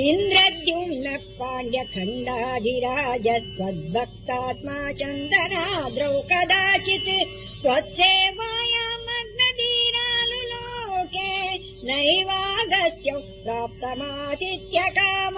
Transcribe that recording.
इन्द्रद्युम्नः पाण्ड्यखण्डाधिराज त्वद्भक्तात्मा चन्दनाद्रौ कदाचित् त्वत्सेवायामग्नदीरालुलोके नैवागश्च प्राप्तमातिथ्यकाम